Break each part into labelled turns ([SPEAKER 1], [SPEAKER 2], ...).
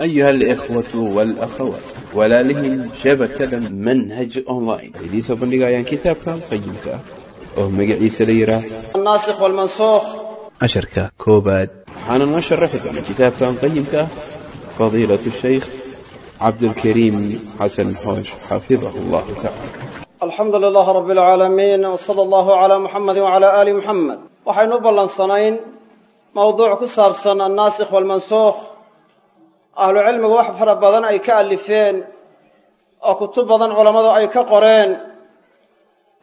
[SPEAKER 1] أيها الإخوة والأخوات walaalihii shabakada manhaj online idiin soo bandhigayaan kitaabkan qayimka ah oo magaciisa la yidhaah
[SPEAKER 2] الناسخ والمنسوخ
[SPEAKER 1] casharka koobaad waxaana noo sharaxi doona kitaabkan qayimka ah fadiilatu shaykh cabdulkariim xasan xoosh xafidahu allahu tacala
[SPEAKER 2] الحمد لله رب العالمين وصلى الله على محمد وعلى آل محمد waxaynu u ballansanayn mowduuc ku saabsan annaasikh waalmansuukh ahlu cilmigu wax fara badan ay ka alifeen oo kutub badan culammadu ay ka qoreen.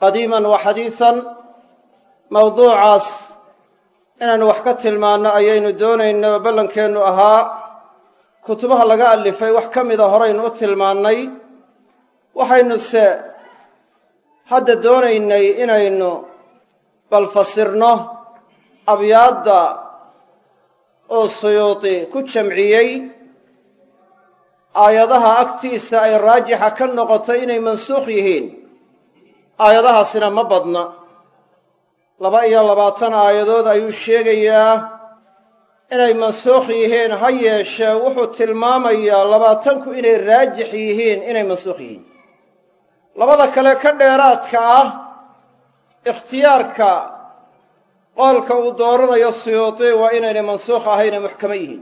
[SPEAKER 2] Qadiiman wa xadiisan mowduucaas inaynu wax ka tilmaanno ayaynu doonayna oo ballankeennu ahaa kutubaha laga alifay wax ka mida horaynu u tilmaannay. Waxaynuse hadda doonaynay inaynu bal fasirno abyaadda oo suyuudi ku jamciyey aayadaha agtiisa ay raajixa ka noqotay inay mansuukh yihiin. Aayadahaasina ma badna. Laba iyo labaatan aayadood ayuu sheegayaa inay mansuukh yihiin. Ha yeeshee wuxuu tilmaamayaa labaatanku inay raajix yihiin inay mansuukh yihiin. Labada kale ka dheeraadka ah ikhtiyaarka qoolka uu dooranayo suyuudi waa inaynay mansuukh ahayn ee muxkamo yihiin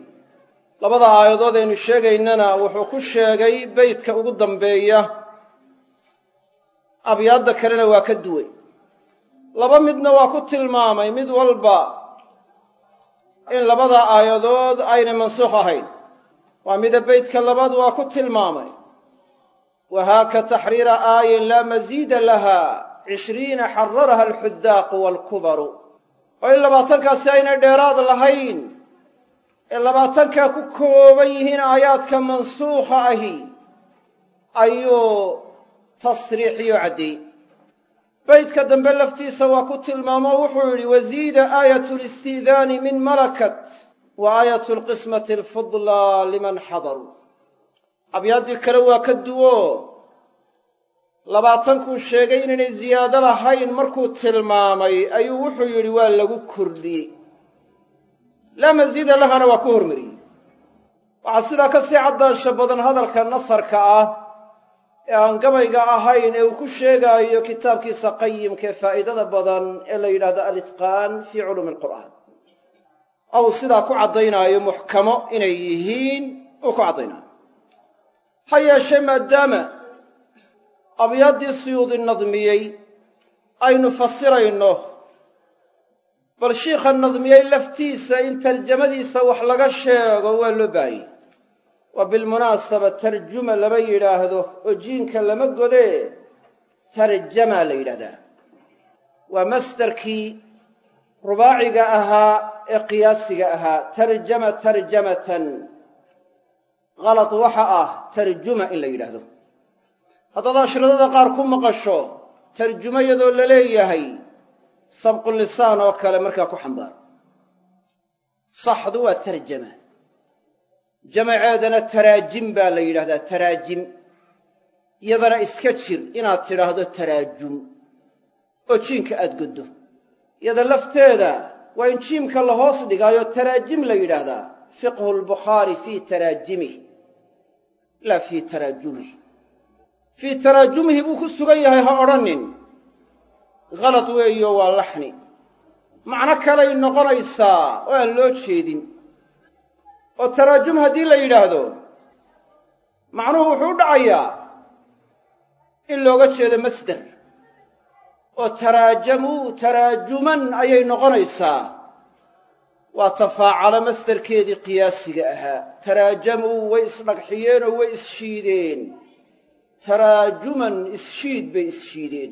[SPEAKER 2] labada aayadood aynu sheegaynana wuxuu ku sheegay beytka ugu dambeeya. Abyaadda kalena waa ka duway. Laba midna waa ku tilmaamay mid walba in labada aayadood aynay mansuukh ahayn. Waa mida beytka labaad waa ku tilmaamay. Wahaaka taxriira aayin laa masiida laha cishriina xararaha alxudaaqu waalkubaru. Oo in labaatankaasi aynay dheeraad lahayn ee labaatankaa ku kooban yihiin aayaadka mansuukha ahi ayuu tasriixiyo caddeeyey beydka dambe laftiisa waa ku tilmaamo wuxuu yidhi wasiida aayat listi'daani min malakat wa aayat lqismati alfudlaa liman xadaruu abyaaddii kale waa ka duwo. Labaatankuu sheegay inaynay ziyaado lahayn markuu tilmaamay ayuu wuxuu yidhi waa lagu kordhiyey laa masiida lahana waa ku hormariyey waxaa sidaa ka sii caddaansho badan hadalka nasarka ah ee aan gabayga ahayn ee uu ku sheegaayo kitaabkiisa qayimka ee faa'iidada badan ee la yidhahdo alitqaan fii culuumi alqur'aan. Oo sidaa ku caddaynaayo muxkamo inay yihiin uu ku caddaynaayo ha yeeshee maadaama abyaaddii suyuudi nadmiyey aynu fasirayno bal shiikha nadmiyey laftiisa in tarjamadiisa wax laga sheego waa loo baahiyey waa bilmunaasaba tarjuma lama yidhaahdo oo jiinka lama godee tarjamaa la yidhahdaa. Waa masdarkii rubaaciga ahaa ee qiyaasiga ahaa tarjama tarjamatan. Kalad waxa ah tarjuma in la yidhaahdo. Haddaad ashradada qaar ku maqasho tarjumo iyadoo la leeyahay sabqulisaan oo kale markaa ku xambaar. Saxdu waa tarjama. Jamaceedana taraajim baa la yidhahdaa taraajim. Iyadana iska jir inaad tidhaahdo taraajum oo jiinka aad goddo iyada lafteeda waa in jiimka la hoos dhigaayo taraajim la yidhaahdaa. Fiqhu lbukhaari fii taraajimih laa fii taraajumih fii taraajumihi buu ku sugan yahay ha odhanin kalad weeyo waa laxni. Macno kalay noqonaysaa oo aan loo jeedin. Oo taraajum haddii la yidhaahdo macnuhu wuxuu u dhacayaa in looga jeedo masder. Oo taraajamuu taraajuman ayay noqonaysaa. Waa tafaacalo masderkeedii qiyaasiga ahaa. Taraajamuu way isdhagxiyeen oo way isshiideen taraajuman isshiid bay isshiideen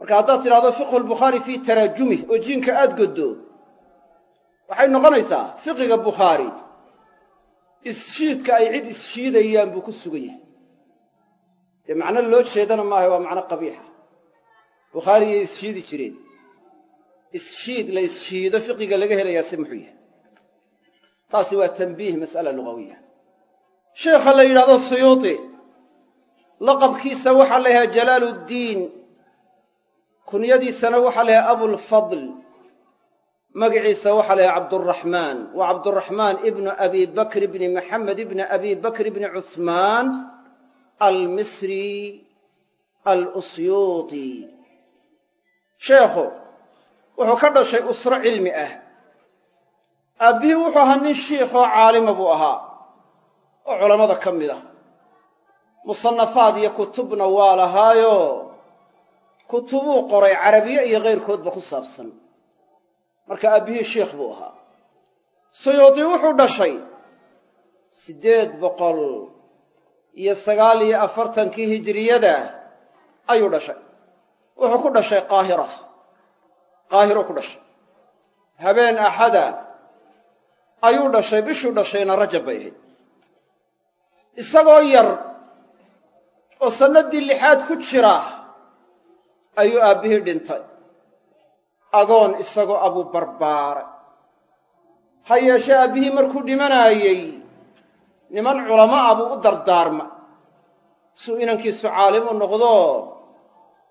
[SPEAKER 2] marka haddaad tidhahdo fiqhu lbukhaari fii taraajumih oo jiinka aad goddo waxay noqonaysaa fiqiga bukhaari isshiidka ay cid isshiidayaan buu ku sugan yahay. Dee macno loo jeedana maaha waa macno qabiixa bukhaariyay isshiidi jireen. Isshiid la isshiido fiqiga laga helayaa se muxuu yahay? Taasi waa tanbiih mas'ala lugawiya. Sheekha la yidhahdo suyuudi laqabkiisa waxaa la yidhaha jalaaluddiin kunyadiisana waxaa la abulfadl magaciisa waxaa la yidhaha cabduraxmaan waa cabduraxmaan ibnu abi bakr ibni maxamed ibni abi bakr ibni cuhmaan almisri alusyuuti. Sheekhu wuxuu ka dhashay usro cilmi ah. Aabbihii wuxuu ahaa nin shiikhoo caalima buu ahaa oo culammada ka mid ah. Musannafaad iyo kutubna waa lahaayo kutubuu qoray carabiye iyo kayrkoodba ku saabsan. Marka aabbihii shiikh buu ahaa. Suyuudi wuxuu dhashay siddeed boqol iyo sagaal iyo afartankii hijiriyada ayuu dhashay. Wuxuu ku dhashay qaahira. Qaahiruu ku dhashay. Habeen axada ayuu dhashay bishuu dhashayna rajab bay ahayd. Isagoo yar oo sannaddii lixaad ku jira ayuu aabbihii dhintay. Agoon isagoo abuu barbaaray. Ha yeeshee aabbihii markuu dhimanaayey niman culamo ah buu u dardaarma. Suu inankiisu caalim u noqdo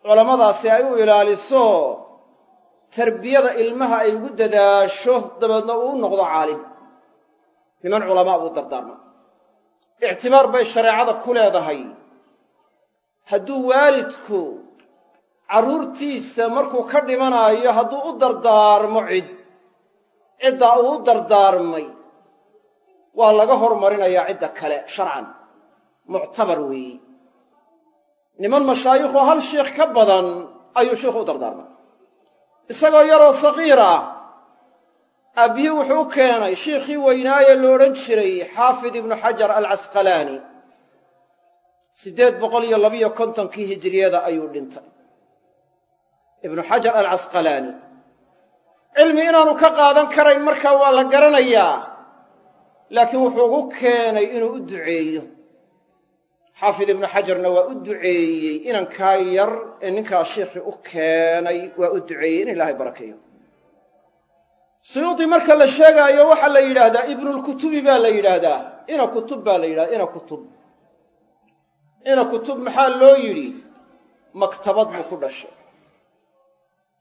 [SPEAKER 2] culammadaasi ay u ilaaliso tarbiyada ilmaha ay ugu dadaasho dabeedna uu noqdo caalim. Niman culamaa buu dardaarma. Ictibaar bay shareecada ku leedahay. Hadduu waalidku carruurtiisa markuu ka dhimanaayo hadduu u dardaarmo cid ciddaa uu u dardaarmay waa laga hormarinayaa cidda kale sharcan muctabar weeye niman mashaayikhu hal sheikh ka badan ayuu sheikhu u dardaarmay. Isagoo yaroo saqiir ah aabbihii wuxuu u keenay shiikhii weynaaye lo odhan jiray xaafid ibnu xajar alcasqalaani siddeed boqol iyo labiyo kontonkii hijiriyada ayuu dhintay ibnu xajar alcasqalaani cilmi inaanu ka qaadan karayn markaa waa la garanayaa laakiin wuxuu ugu keenay inuu u duceeyo. Xaafid ibnu xajarna waa u duceeyey inankaa yar ee ninkaa shiikhii u keenay waa u duceeyey in ilaahay barakeeyo. Suyuudi marka la sheegaayo waxaa la yidhaahdaa ibnulkutubi baa la yidhaahdaa ina kutub baa la yidhahdaa ina kutub. Ina kutub maxaa loo yidhi? Maktabad buu ku dhashay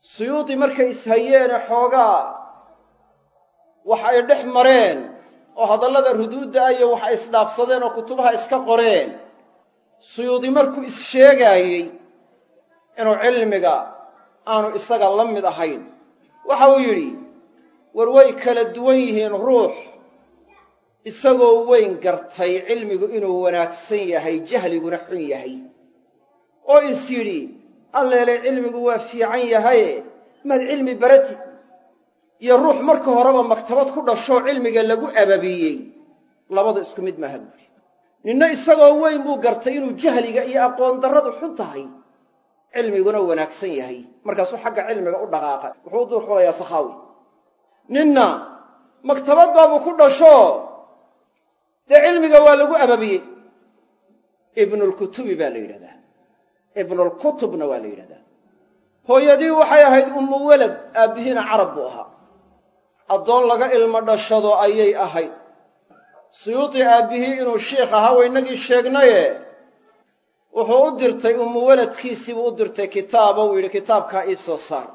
[SPEAKER 2] suyuudi markay ishayeene xoogaa wax ay dhex mareen oo hadallada ruduudda ah iyo wax ay isdhaafsadeen oo kutubaha iska qoreen. Suyuudi markuu is-sheegaayey inuu cilmiga aanu isaga la mid ahayn. Waxa uu yidhi war way kala duwan yihiin ruux isagoo weyn gartay cilmigu inuu wanaagsan yahay jahliguna xun yahay. Oo is yidhi alleelay cilmigu waa fiican yahaye maad cilmi barati iyo ruux marka horeba maktabad ku dhashoo cilmiga lagu ababiyey labadu isku mid maaha buuri. Ninna isagoo weyn buu gartay inuu jahliga iyo aqoon darradu xun tahay. Cilmiguna wanaagsan yahay. Markaasuu xagga cilmiga u dhaqaaqay wuxuu u duurxulayaa sakhaawi ninna maktabad baabuu ku dhasho. Dee cilmiga waa lagu ababiyey ibnulkutubi baa la yidhahdaa ibnulkutubna waa la yidhahdaa. Hooyadii waxay ahayd ummu welad aabbihiina carab buu ahaa. Addoon laga ilmo dhashado ayay ahayd. Suyuuti aabbihii inuu shiikh ahaa waynagii sheegnaye. Wuxuu u dirtay ummu weladkiisiibuu u dirtay kitaaba uu yidhi kitaabkaa ii soo saar.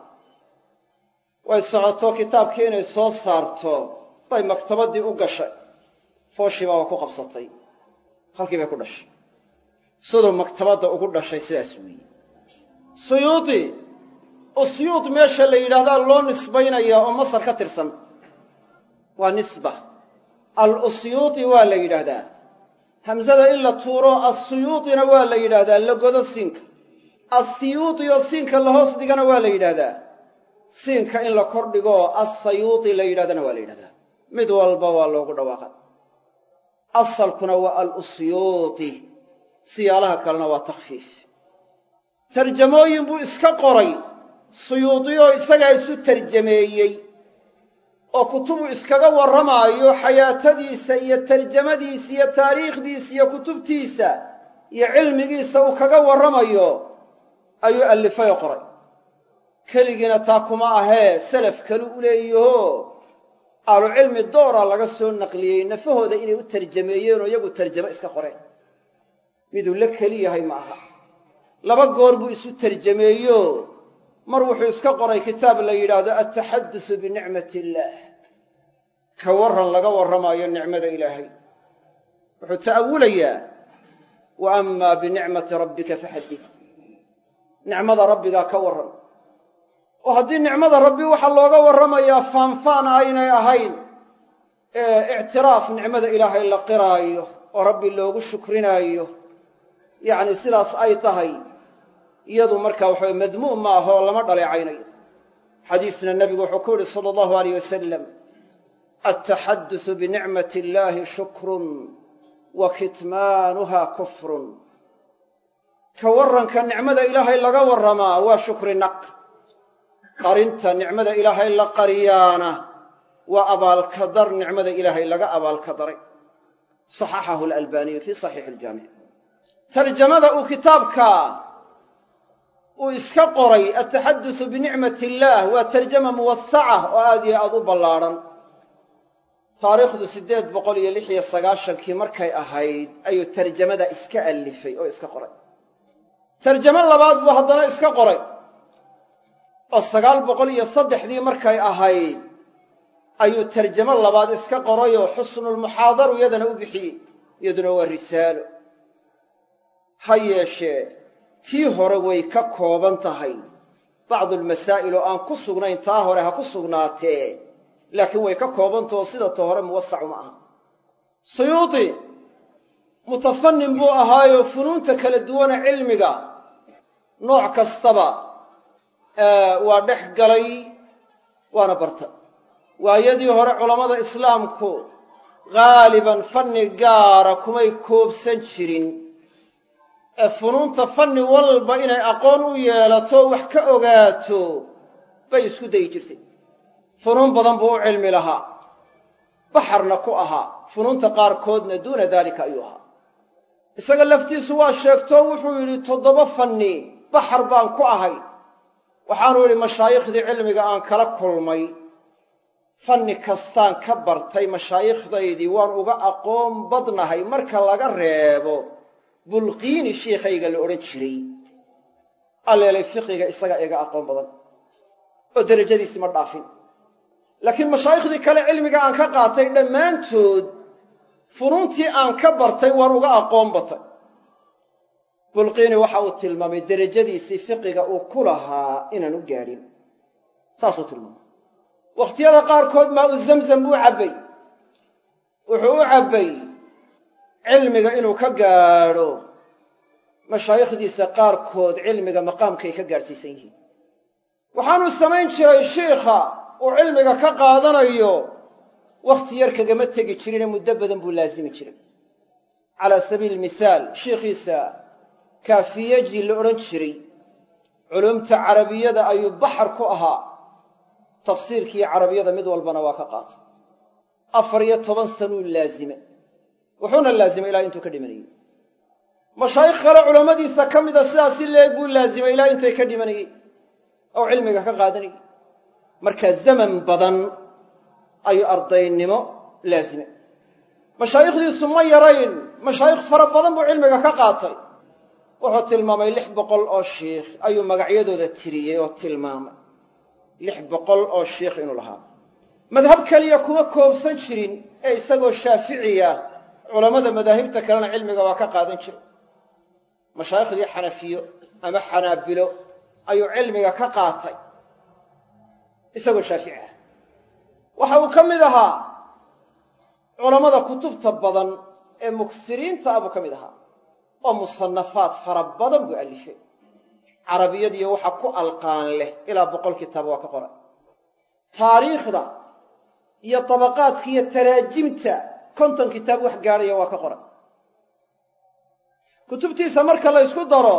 [SPEAKER 2] Way socoto kitaabkii inay soo saarto bay maktabaddii u gashay. Fooshiibaa waa ku qabsatay. Halkii bay ku dhashay siduu maktabadda ugu dhashay sidaas weeye. Suyuudi usyuud meesha la yidhaahdaa loo nisbaynayaa oo masar ka tirsan waa nisba. Al usyuudi waa la yidhaahdaa hamsada in la tuuro assuyuudina waa la yidhaahdaa la godo siinka. Assiyuudi oo siinka la hoos dhigana waa la yidhaahdaa siinka in la kor dhigoo assayuudi la yidhahdana waa la yidhahdaa. Mid walba waa loogu dhawaaqay asalkuna waa al usyuudi siyaalaha kalena waa takhfiif. Tarjamooyin buu iska qoray. Suyuudi oo isagaa isu tarjameeyey. Oo kutubu iskaga warramaayo xayaatadiisa iyo tarjamadiisa iyo taariikhdiisa iyo kutubtiisa iyo cilmigiisa uu kaga warramayo ayuu allifay oo qoray. Keligiina taa kuma ahee salaf kalu u leeyaho ahlucilmi doora laga soo naqliyey nafahooda inay u tarjameeyeenoo iyagu tarjamo iska qoreen miduu la keli yahay ma aha laba goor buu isu tarjameeyo. Mar wuxuu iska qoray kitaab la yidhaahdo altaxadusu binicmati illaah ka warran laga warramaayo nicmada ilaahay. Wuxuu ta'awulayaa wa amaa binicmati rabbika faxaddis nicmada rabbigaa ka warram oo haddii nicmada rabbi waxaa looga warramayaa faanfaan aynay ahayn ee ictiraaf nicmada ilaahay la qiraayo oo rabbi loogu shukrinaayo yacni sidaas ay tahay iyadu markaa waxaway madmuum ma aha oo lama dhaleecaynayo. Xadiisna nebigu wuxuu ku yidhi sala allahu alayh wasalam altaxadusu binicmati illaahi shukrun wa kitmaanuha kufrun. Ka warranka nicmada ilaahay laga warramaa waa shukri naq. Qarinta nicmada ilaahay la qariyaana waa abaalkadar nicmada ilaahay laga abaalkadaray. Saxaxahu alalbaaniyu fii saxiixi aljaamic tarjamada uu kitaabka uu iska qoray altaxadusu binicmati illaah waa tarjama muwasaca oo aad iyo aad u ballaadhan taariikhdu siddeed boqol iyo lix iyo sagaashankii markay ahayd ayuu tarjamada iska allifay oo iska qoray. Tarjamo labaad buu haddana iska qoray oo sagaal boqol iyo saddexdii markay ahayd ayuu tarjamo labaad iska qorayoo xusnulmuxaadaru iyadana u bixiyey iyaduna waa risaalo ha yeeshee tii hore way ka kooban tahay. Bacdulmasaa'il oo aan ku sugnayn taa hore ha ku sugnaatee. Laakiin way ka koobantahoo sida ta hore muwasacu ma aha. Suyuudi mutafannin buu ahaayoo funuunta kala duwana cilmiga. Nooc kastaba waa dhex galay waana barta. Waayadii hore culammada islaamku haaliban fanni gaara kumay koobsan jirin ee funuunta fanni walba inay aqoon u yeelato wax ka ogaato bay isku dayi jirtay. Funuun badan buu u cilmi lahaa. Baxarna ku ahaa funuunta qaarkoodna duuna daalika ayuu ahaa. Isaga laftiisu waa sheegto wuxuu yidhi toddoba fanni baxar baan ku ahay. Waxaanu yidhi mashaayiikhdii cilmiga aan kala kulmay. Fanni kastaan ka bartay mashaayikhdaydii waan uga aqoon badnahay marka laga reebo bulqiini shiikhayga la odhan jiray. Alleelay fiqiga isaga iga aqoon badan. Oo derajadiisi ma dhaafin. Laakiin mashaaikhdii kale cilmiga aan ka qaatay dhammaantood funuuntii aan ka bartay waan uga aqoon batay. Bulqiini waxa uu tilmaamay derajadiisii fiqiga uu ku lahaa inaan u gaadhin. Saasuu tilmaamay. Wakhtiyada qaarkood maa u zamzam buu cabbay. Wuxuu u cabbay cilmiga inuu ka gaadho mashaayikhdiisa qaarkood cilmiga maqaamkay ka gaadhsiisan yihiin. Waxaanuu samayn jiray shiikha uu cilmiga ka qaadanayo wakhti yar kagama tegi jirine muddo badan buu laasimi jiray. Calaa sabiili mihaal shiikhiisa kaafiyaji la odhan jiray culumta carabiyada ayuu baxar ku ahaa. Tafsiirkiiyo carabiyada mid walbana waa ka qaatay. Afar iyo toban sanuu laazime wuxuuna laazimay ilaa intuu ka dhimanayey mashaayikh kale culammadiisa ka mida sidaasi leeg buu laazimay ilaa intay ka dhimanayey oo cilmiga ka qaadanayey markaa zaman badan ayuu ardaynimo laazimay. Mashaayikhdiisu ma yarayn mashaayikh fara badan buu cilmiga ka qaatay. Wuxuu tilmaamay lix boqol oo shiikh ayuu magacyadooda tiriyey oo tilmaamay. Lix boqol oo shiikh inuu lahaa. Madhab keliya kuma koobsan jirin ee isagoo shaaficiya culammada madaahibta kalena cilmiga waa ka qaadan jiray mashaayikhdii xanafiyo ama xanaabilo ayuu cilmiga ka qaatay isagoo shaafici ah. Waxa uu ka mid ahaa culammada kutubta badan ee muksiriinta ah buu ka mid ahaa oo musanafaad fara badan buu alifay. Carabiyadiiyo waxa ku alqaan leh ilaa boqol kitaab waa ka qoray. Taariikhda iyo tabaqaadka iyo taraajimta konton kitaab wax gaadhaya waa ka qoray kutubtiisa marka la ysku daro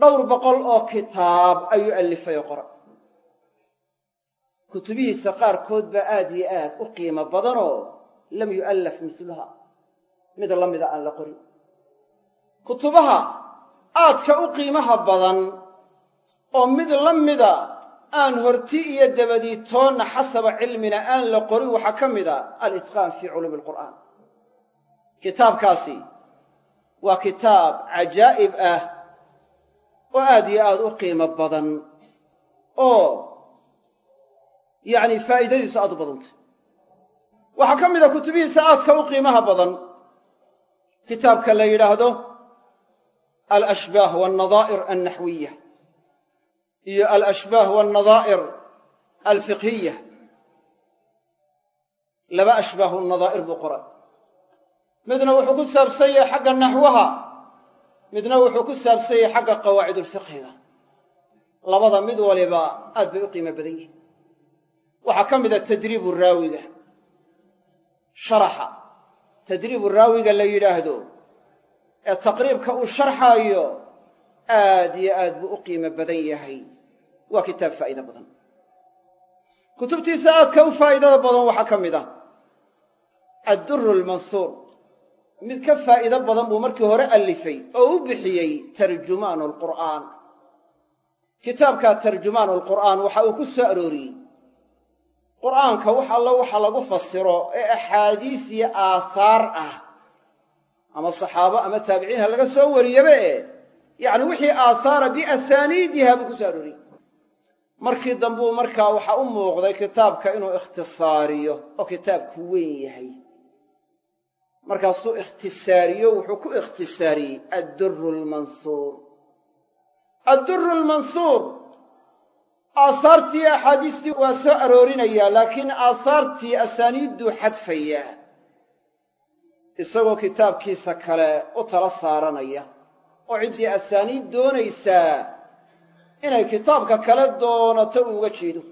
[SPEAKER 2] dhowr boqol oo kitaab ayuu alifay oo qoray kutubihiisa qaarkood baa aad iyo aad u qiimo badanoo lam yu'allaf miluha mid la mida aan la qorin. Kutubaha aadka u qiimaha badan oo mid la mida aan horti iyo dabadiitoonna xasaba cilmina aan la qorin waxaa ka mid a alitqaan fii culuumi alqur'aan kitaabkaasi waa kitaab cajaa'ib ah oo aad iyo aad u qiimo badan oo yacni faa'iidadiisu aad u badantay waxaa ka mid a kutubihiisa aadka u qiimaha badan. Kitaabka la yidhaahdo alashbaah walnadaa'ir alnaxwiya iyo alashbaah walnadaa'ir alfiqhiya laba ashbaah nadaa'ir buu qoray midna wuxuu ku saabsan yahay xagga naxwaha midna wuxuu ku saabsan yahay xagga qawaacidulfiqhiga labada mid waliba aad bay u qiimo badan yihiin waxaa ka mid a tadriibu raawiga sharaxa. Tadriibu raawiga la yidhaahdo ee taqriibka uu sharxaayo aad iyo aad buu u qiimo badan yahay. Waa kitaab faa'iido badan. Kutubtiisa aadka u faa'iidada badan waxaa ka mid ah adduru lmansuur mid ka faa'iido badan buu markii hore allifay oo u bixiyey tarjumaanu alqur'aan kitaabkaa tarjumaanu alqur'aan waxa uu ku soo arooriyey. Qur'aanka wax allo waxa lagu fasiro ee axaadiis iyo aahaar ah. Ama saxaabo ama taabiciin ha laga soo wariyaba e yacni wixii aahaara biasaaniidiha buu ku soo arooriyey. Markii dambuu markaa waxa u muuqday kitaabka inuu ikhtisaariyo oo kitaabku weyn yahay markaasuu ikhtisaariyo wuxuu ku ikhtisaariyey adduru lmansuur adduru lmansuur aahaartii axaadiistii waa soo aroorinayaa laakiin aahaartii asaaniidduu xadfayaa isagoo kitaabkiisa kale u tala saaranaya oo ciddii asaaniid doonaysaa inay kitaabka kale doonato uuga jeedo.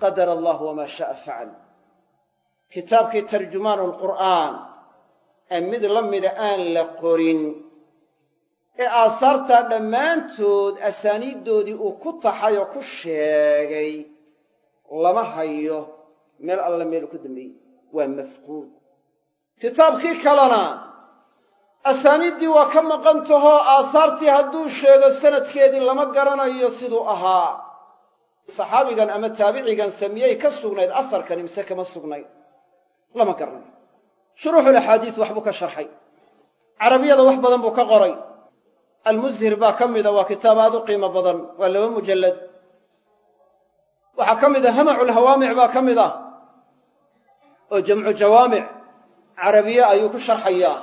[SPEAKER 2] Qadara allah wamaa sha'a facal kitaabkii tarjumaanu alqur'aan ee mid la mida aan la qorin. Ee aasaartaa dhammaantood asaaniiddoodii uu ku taxay oo ku sheegay lama hayo meel alla meelu ku dambeeyey. Waa mafquud kitaabkii kalena asaaniiddii waa ka maqan tahoo aasaartii hadduu sheego sanadkeedii lama garanayo siduu ahaa. Saxaabigan ama taabicigan samiyey ka sugnayd asarkani mise kama sugnayd. Lama garanayo shuruuxulaxaadiis waxbuu ka sharxay. Carabiyada wax badan buu ka qoray. Almushir baa ka mida waa kitaab aad u qiimo badan waa laba mujallad. Waxaa ka mid a hamaculhawaamic baa ka mid ah oo jamcu jawaamic carabiye ayuu ku sharxayaa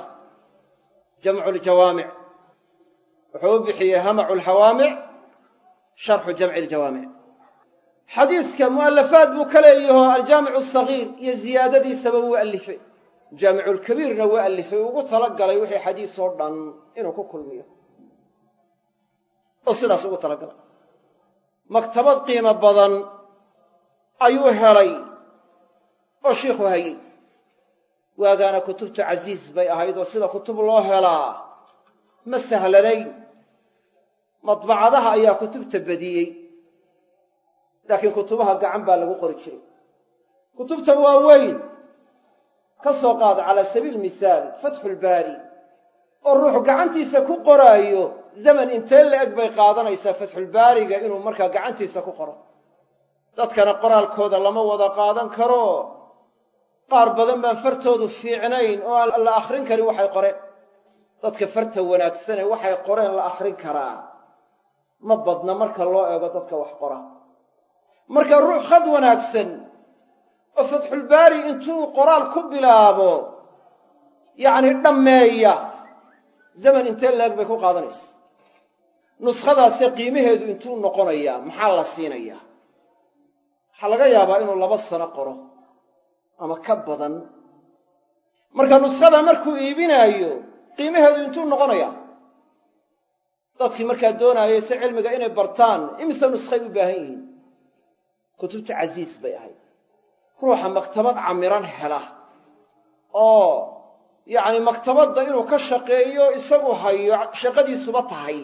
[SPEAKER 2] jamcu ljawaamic wuxuu u bixiyey hamacu lhawaamic sharxu jamci ljawaamic xadiidka mu'alafaad buu ka leeyaho aljaamicu asagiir iyo ziyaadadiisaba wuu allifay jaamiculkabiirna wuu allifay ugu tala galay wixii xadiis oo dhan inuu ku kulmiyo. Oo sidaas ugu talagalay. Maktabad qiimo badan ayuu helay oo shiikhu hayey waagaana kutubtu casiis bay ahayd oo sida kutub loo helaa ma sahlanayn. Madbacadaha ayaa kutubta badiyey laakiin kutubaha gacan baa lagu qori jiray. Kutubta waaweyn ka soo qaada calaa sabiil misaal fatxulbaari oo ruuxu gacantiisa ku qoraayo zaman intee la eg bay qaadanaysaa fatxulbaariga inuu markaa gacantiisa ku qoro. Dadkana qoraalkooda lama wada qaadan karo. Qaar badan baan fartoodu fiicnayn oo aan la akhrin karin waxay qoreen. Dadka farta wanaagsane waxay qoreen la akhrin karaa. Ma badna marka loo eego dadka wax qora. Marka ruux khad wanaagsan oo fatxulbaari intuu qoraal ku bilaabo yacni dhammeeya zaman intee laeg bay ku qaadanaysa. Nuskhadaase qiimaheedu intuu noqonayaa maxaa la siinayaa waxaa laga yaabaa inuu laba sano qoro ama ka badan. Marka nuskhada markuu iibinaayo qiimaheedu intuu noqonayaa dadkii markaa doonaayay si cilmiga inay bartaan imise nuskhay u baahan yihiin? Kutubta casiis bay ahayd ruuxa maktabad camiran hela. Oo yacni maktabadda inuu ka shaqeeyo isagu hayo shaqadiisuba tahay.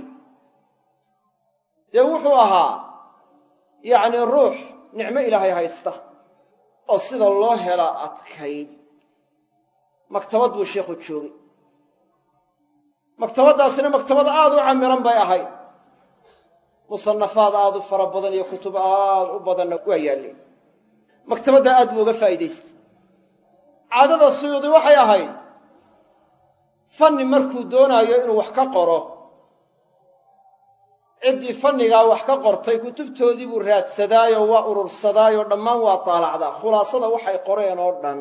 [SPEAKER 2] Dee wuxuu ahaa yacni ruux nicmo ilaahay haysta oo sida loo helaa adkayd. Maktabad buu sheikhu joogay. Maktabaddaasina maktabad aad u camiran bay ahayd. Musannafaad aad u fara badan iyo kutub aad u badanna waa yaalleen maktabadda aad buu uga faa'iidaystay caadada suyuudi waxay ahayd fanni markuu doonaayo inuu wax ka qoro. Ciddii fannigaa wax ka qortay kutubtoodii buu raadsadaayoo waa urursadaayoo dhammaan waa taalacdaa. Khulaasada waxay qoreen oo dhan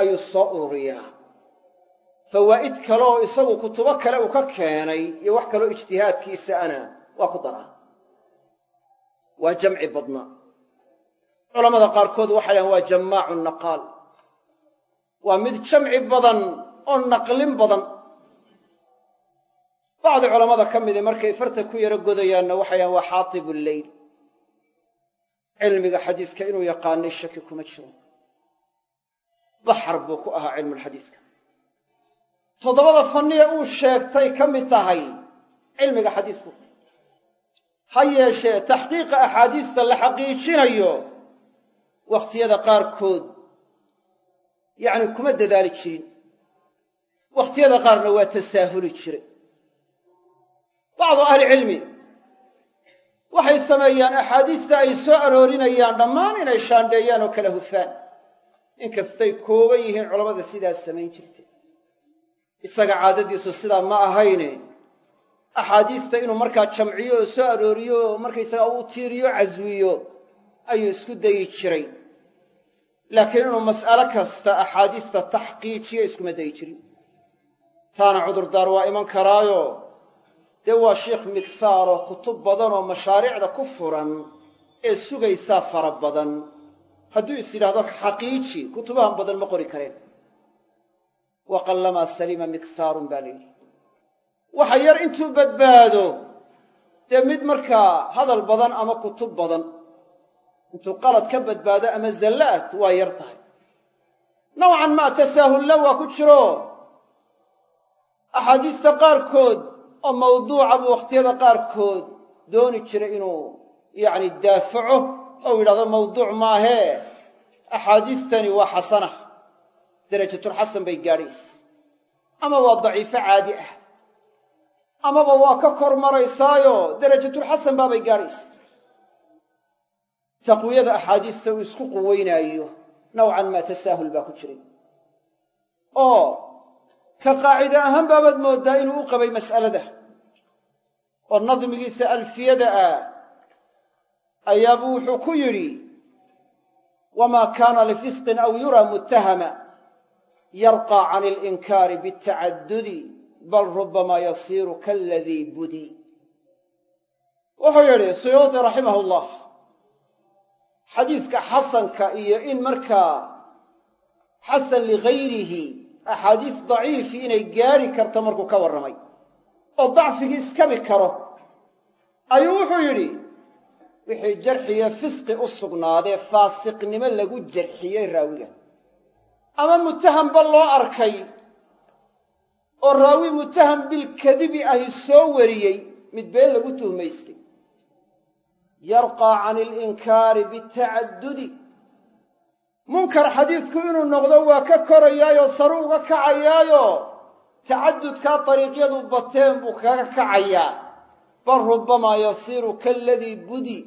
[SPEAKER 2] ayuu soo ururiyaa. Fawaa'id kale oo isagu kutubo kale uu ka keenay iyo wax kaloo ijtihaadkiisa ana waa ku daraa. Waa jamci badnaa culammada qaarkood waxay dhahaan waa jammaacu naqaal. Waa mid jamci badan oo naqlin badan. Bacdi culammada ka midi markay farta ku yaro godayaanna waxay dhahaan waa xaatibu lleyl cilmiga xadiiska inuu yaqaanay shaki kuma jiro. Baxar buu ku ahaa cilmulxadiiska toddobada fanniya uu sheegtay ka mid tahay cilmiga xadiisku. Ha yeeshee taxqiiqa axaadiista la xaqiijinayo wakhtiyada qaarkood yacni kuma dadaali jirin. Wakhtiyada qaarna waa tasaahuli jiray bacdu ahlicilmi waxay sameeyaan axaadiista ay soo aroorinayaan dhammaan inay shaandheeyaan oo kala hufaan. Inkastay kooban yihiin culammada sidaas samayn jirtay. Isaga caadadiisu sidaa ma ahayne axaadiista inuu markaa jamciyo oo soo arooriyo oo markaysagaa uu tiiriyo caswiyo ayuu isku dayi jiray. Laakiin inuu mas'alo kasta axaadiista taxqiijiyo iskuma dayi jirin. Taana cudurdaar waa iman karaayo. Dee waa sheikh migsaar oo kutub badan oo mashaariicda ku furan ee sugaysaa fara badan. Hadduu is yidhaahdo xaqiiji kutubahan badan ma qori kareen. Wa qallamaa salima migsaarun baa layidhi. Waxa yar intuu badbaado dee mid markaa hadal badan ama kutub badan intuu qalad ka badbaado ama zallaat waa yar tahay. Nawcan maa tasaahulla waa ku jiro? Axaadiista qaarkood oo mawduuca buu wakhtiyada qaarkood dooni jiray inuu yacni daafaco ou yidhahdo mawduuc maahee axaadiistani waa xasana derajatulxasan bay gaadhaysa ama waa daciifo caadi ah. Amaba waa ka kor maraysaayo derajatulxasan baabay gaadhaysa taqwiyada axaadiista uu isku quweynaayo nawcan maa tasaahul baa ku jiray. Oo ka qaacide ahaan baabaad mooddaa inuu u qabay mas'alada. Oo nadmigiisa alfiyada ah ayaabuu wuxuu ku yidhi wamaa kaana lifisqin aw yuraa muttahama yarqaa can ilinkaari bitacadudi bal rubamaa yasiiru kaaladii budi. Wuxuu yidhi suyuuti raximah llah xadiiska xasanka iyo in markaa xasan ligayrihi axaadiis daciifi inay gaadhi karto markuu ka warramay oo dacfigii iskabi karo ayuu wuxuu yidhi wixii jarxiyo fisqi u sugnaadee faasiqnimo lagu jarxiyey raawiga. Ama mutahamba loo arkay oo raawi mutaham bilkadibi ahi soo wariyey mid been lagu tuhmaystay yarqaa can ilinkaari bitacadudi munkar xadiidku inuu noqdo waa ka korayaayoo saru uga kacayaayo tacadudkaa dariiqyadu bateen buu kaga kacayaa. Bal rubamaa yasiiru kaaladii budi.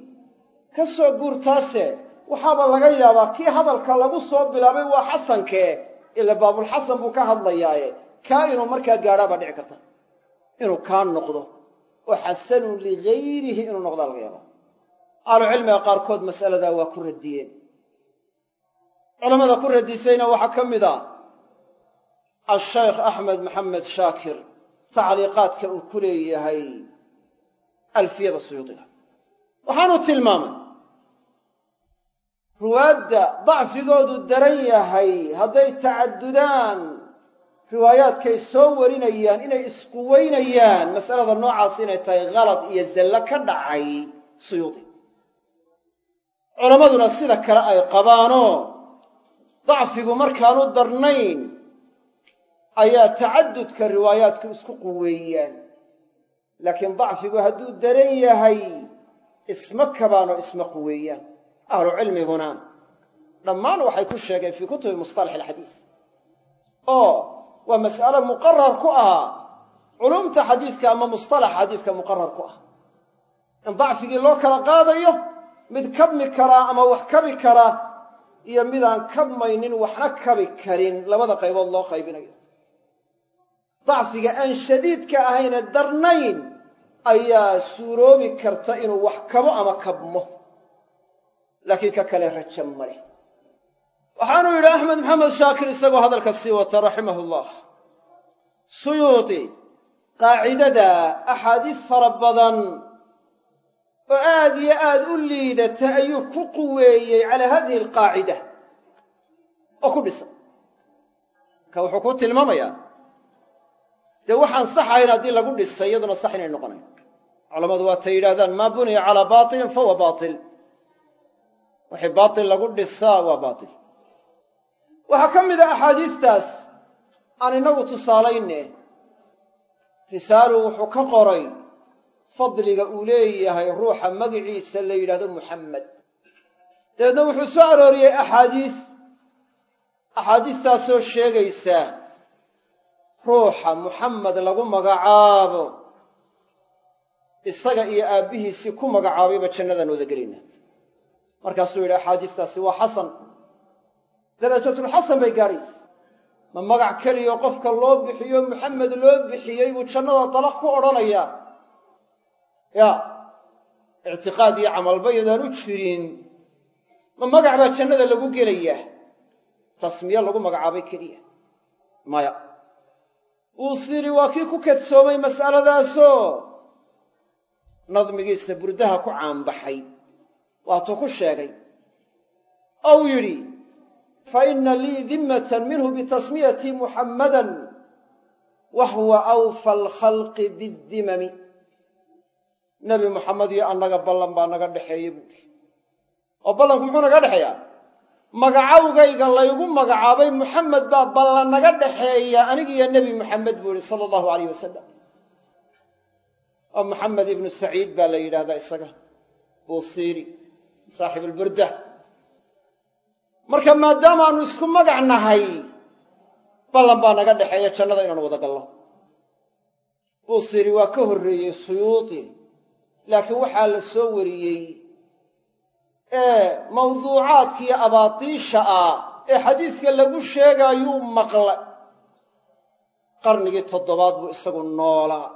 [SPEAKER 2] Ka soo guurtaase waxaaba laga yaabaa kii hadalka lagu soo bilaabay waa xasankee ila baabulxasan buu ka hadlayaaye. Kaa inuu markaa gaadhaabaa dhici karta. Inuu kaa noqdo. Oo xasanun ligayrihi inuu noqdaa laga yaabaa ahlucilmiga qaarkood mas'aladaa waa ku radiyeen. Culamada ku radisayna waxaa ka mid a ashaykh axmed maxamed shaakir tacliiqaadka uu ku leeyahay alfiyada suyuudiga waxaanu tilmaamay ruwaadda dacfigoodu daran yahay hadday tacadudaan riwaayaadkay soo warinayaan inay isquweynayaan mas'alada noocaas inay tahay khalad iyo zallo ka dhacay suyuudi culammaduna sida kale ay qabaanoo dacfigu markaanu darnayn ayaa tacadudka riwaayaadku isku quweeyaan. Laakiin dacfigu hadduu daran yahay isma kabaanoo isma quweeyaan. Ahlu cilmiguna dhammaan waxay ku sheegeen fii kutubi mustalax alxadiis oo waa mas'alo muqarar ku ah. Culumta xadiiska ama mustalaxa xadiiska muqarar ku ah. In dacfigii loo kala qaadayo mid kabmi karaa ama wax kabi kara iyo midaan kabmaynin waxna kabi karin. Labada qaybood loo qaybinayo. Dacfiga aan shadiidka ahayne darnayn ayaa suuroobi karta inuu wax kabo ama kabmo. Laakiin ka kale raja ma leh waxaanuu yidhi axmed maxamed shaakir isagoo hadalka sii wata raximahu llah suyuudi qaacidada axaadiis fara badan oo aad iyo aad u liidata ayuu ku quweeyey calaa hadihi alqaacida. Oo ku dhisan. Marka wuxuu ku tilmaamayaa dee waxaan saxayn haddii lagu dhisay iyaduna sax inay noqonayn culammadu waatay yidhahdaan maa buniya calaa baatilin fahuwa baatil. Wixii baatil lagu dhisaa waa baatil. Waxaa ka mid a axaadiistaas aan inagu tusaalayne risaalu wuxuu ka qoray fadliga uu leeyahay ruuxa magiciisa la yidhahdo muxammed dabeedna wuxuu soo arooriyey axaadiis. Axaadiistaasoo sheegaysa ruuxa muxamed lagu magacaabo. Isaga iyo aabbihiisii ku magacaabayba jannadaan wada gelayna. Markaasuu yidhi axaadiistaasi waa xasan. Darajatulxasan bay gaadhaysa. Ma magac keliyo qofka loo bixiyo muxamed loo bixiyey buu jannada dalaq ku odhanayaa ya ictiqaad iyo camalba yadaan u jirin. Ma magac baa jannada lagu gelayaa tasmiye lagu magacaabay keliya. Maya uusiri waa kii ku kadsoomay mas'aladaasoo? Nadmigiisa burdaha ku caanbaxay. Waatuu ku sheegay. Oo uu yidhi fa inna lii dimmatan minhu bitasmiyati muxammadan wa huwa awfa alkhalqi biddimami nebi muxamed iyo annaga ballan baa naga dhexeeya buuhi oo ballanku muxuu naga dhexeeyaa? Magacawgayga laygu magacaabay muxamed baa ballan naga dhexeeya anigiyo nebi muxamed buu yihi sala allahu alayh wasalam oo maxamed ibnu saciid baa la yidhahdaa isaga buusiiri saaxib alburda marka maadaamaannu isku magac nahay ballan baa naga dhexeeya jannada inaanu wada gallo. Buusiiri waa ka horreeyey suyuudi laakiin waxaa la soo wariyey ee mawduucaadka iyo abaatiisha ah ee xadiiska lagu sheegaayuu maqla qarnigii toddobaad buu isagu noolaa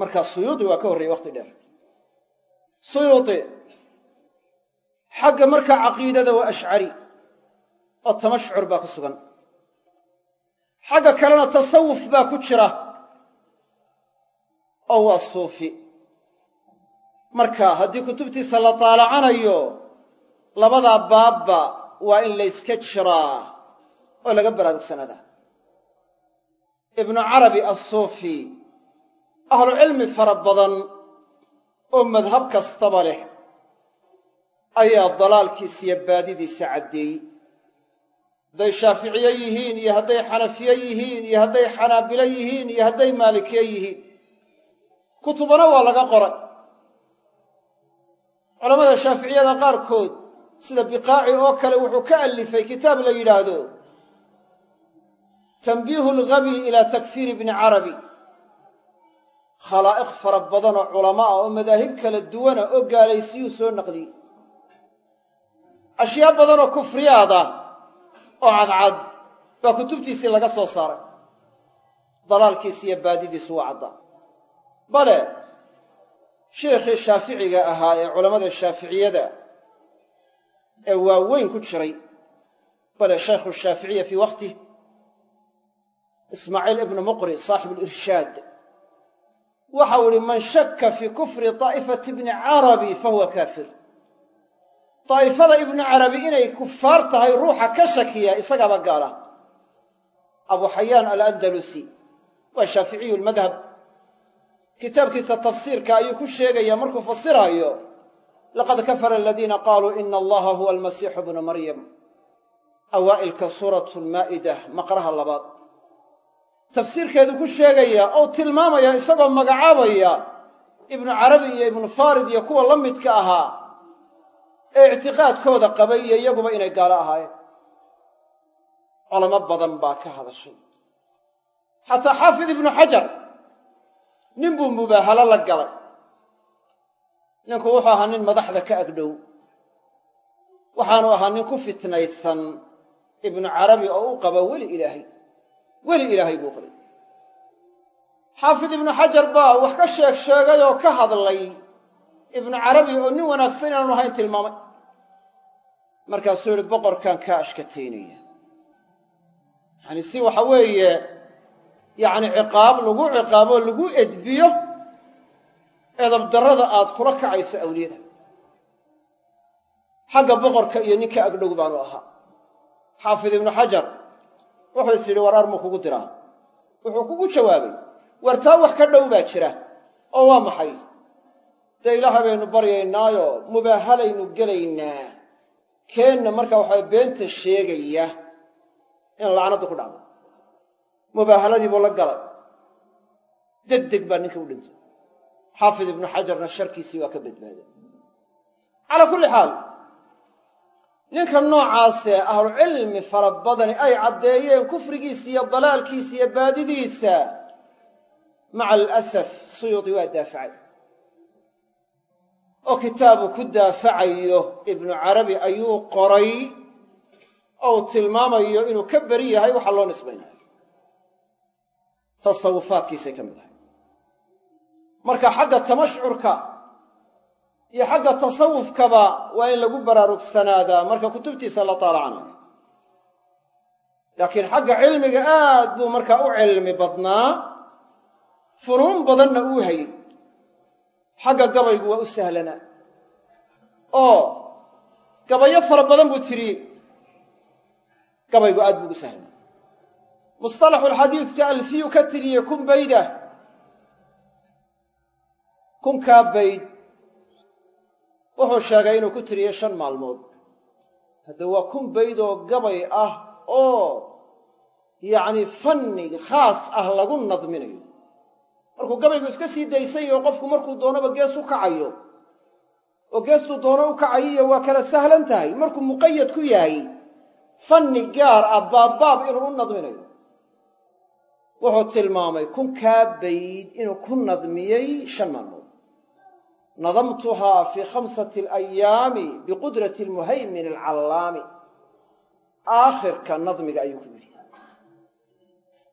[SPEAKER 2] markaa suyuudi waa ka horreeyey waqti dheer. Suyuudi xagga markaa caqiidada waa ashcari oo tamashcur baa ku sugan. Xagga kalena tasawuf baa ku jira oo waa suufi marka haddii kutubtiisa la taalacanayo labadaa baabba waa in layska jiraa oo laga baraarugsanaada ibnu carabi assuufi ahlucilmi fara badan oo madhab kastaba leh ayaa dalaalkiisa iyo baadidiisa caddeeyey hadday shaaficiye yihiin iyo hadday xanafiye yihiin iyo hadday xanaabilo yihiin iyo hadday maalikiye yihiin kutubana waa laga qoray culamada shaaficiyada qaarkood sida biqaaci oo kale wuxuu ka alifay kitaab la yidhaahdo tanbiihu lgabi ilaa takfiiri ibni carabi. Khalaa'iq fara badan oo culamo ah oo madaahib kala duwana oo gaalaysiyuu soo naqliyey ashyaa badan oo kufriyaada oo cadcad baa kutubtiisii laga soo saaray. Dalaalkiisi iyo baadidiisu waa caddaa bale sheikhii shaaficiga ahaa ee culammada shaaficiyada ee waaweyn ku jiray bale shaykhu shaaficiya fii waqtih ismaaciil ibnu muqri saaxibu lirshaad waxau ihi man shakka fii kufri taa'ifati ibni carabi fahuwa kaafir. Daa'ifada ibnu carabi inay kufaar tahay ruuxa ka shakiya isagaaba gaala. Abu xayaan alandalusi waa shaaficiyu lmadhab kitaabkiisa tafsiirka ayuu ku sheegayaa markuu fasiraayo laqad kafara aladiina qaaluu ina allaha huwa almasiixu bnu maryam. Awaa'ilka suuratu lmaa'ida maqraha labaad. Tafsiirkeedu ku sheegaya ou tilmaamaya isagoo magacaabaya ibnu carabi iyo ibnu farid iyo kuwa la midka ahaa ee ictiqaadkooda qabay iyo iyaguba inay gaalo ahaayeen. Culamo badan baa ka hadashay. Xataa xaafid ibnu xajar nin buu mubaahalo la galay. Ninku wuxuu ahaa nin madaxda ka agdhow waxaanu ahaa nin ku fitnaysan ibnu carabi oo u qaba weli ilaahay. Weli ilaahay buu qabay xaafid ibnu xajar baa wax ka sheeg sheegay oo ka hadlay ibnu carabi oo nin wanaagsan inaanu ahayn tilmaamay. Markaasuu yihi boqorkan kaa ashkataynaya. Yacni si waxa weeye yacni ciqaab lagu ciqaaboo lagu edbiyo edabdarrada aad kula kacayso awliyada. Xagga boqorka iyo ninka agdhow baanu ahaa. Xaafid ibnu xajar wuxuu is yidhi war armuu kugu diraa wuxuu kugu jawaabay war taa wax ka dhow baa jira oo waa maxay? Dee ilaahay baynu baryaynaayo mubaahalaynu gelaynaa. Keenna marka waxaa beenta sheegaya in lacnaddu ku dhacdo mubaahaladii buu la galay. Deg deg baa ninka u dhintay. Xaafid ibnu xajarna sharkiisii waa ka badbaaday calaa kulli xaal ninka noocaasee ahlucilmi fara badani ay caddeeyeen kufrigiisa iyo dalaalkiisa iyo baadidiisa maca alasaf suyuudi waa daafacay. Oo kitaabu ku daafacayo ibnu carabi ayuu qoray oo uu tilmaamayo inuu ka beri yahay waxaa loo nisbaynayo tasawufaadkiisay ka mid ahay marka xagga tamashcurka iyo xagga tasawufkaba waa in lagu baraarugsanaada marka kutubtiisa la taalacanayo laakiin xagga cilmiga aad buu markaa u cilmi badnaa funuun badanna uu hayay. Xagga gabaygu waa u sahlanaa. Oo gabayo fara badan buu tiriyey gabaygu aad buu ugu sahlanaa musطalaxulxadiidka alfiyu ka tiriyey kun baydah kunkaa bayd. Wuxuu sheegay inuu ku tiriyey shan maalmood. Hadda waa kun bayd oo gabay ah oo yacni fanni khaas ah lagu nadminayo. Markuu gabaygu iska sii daysayo qofku markuu doonaba gees u kacayo oo geestuu doono u kacayiyo waa kala sahlan tahay markuu muqayad ku yahay fanni gaar ah baabbaab inuu u nadminayo wuxuu tilmaamay kunkaa bayd inuu ku nadmiyey shan maalmood. Nadamtuhaa fii khamsati alayaami biqudrati almuhaymin alcallaami aakhirka nadmiga ayuu ku yidhi.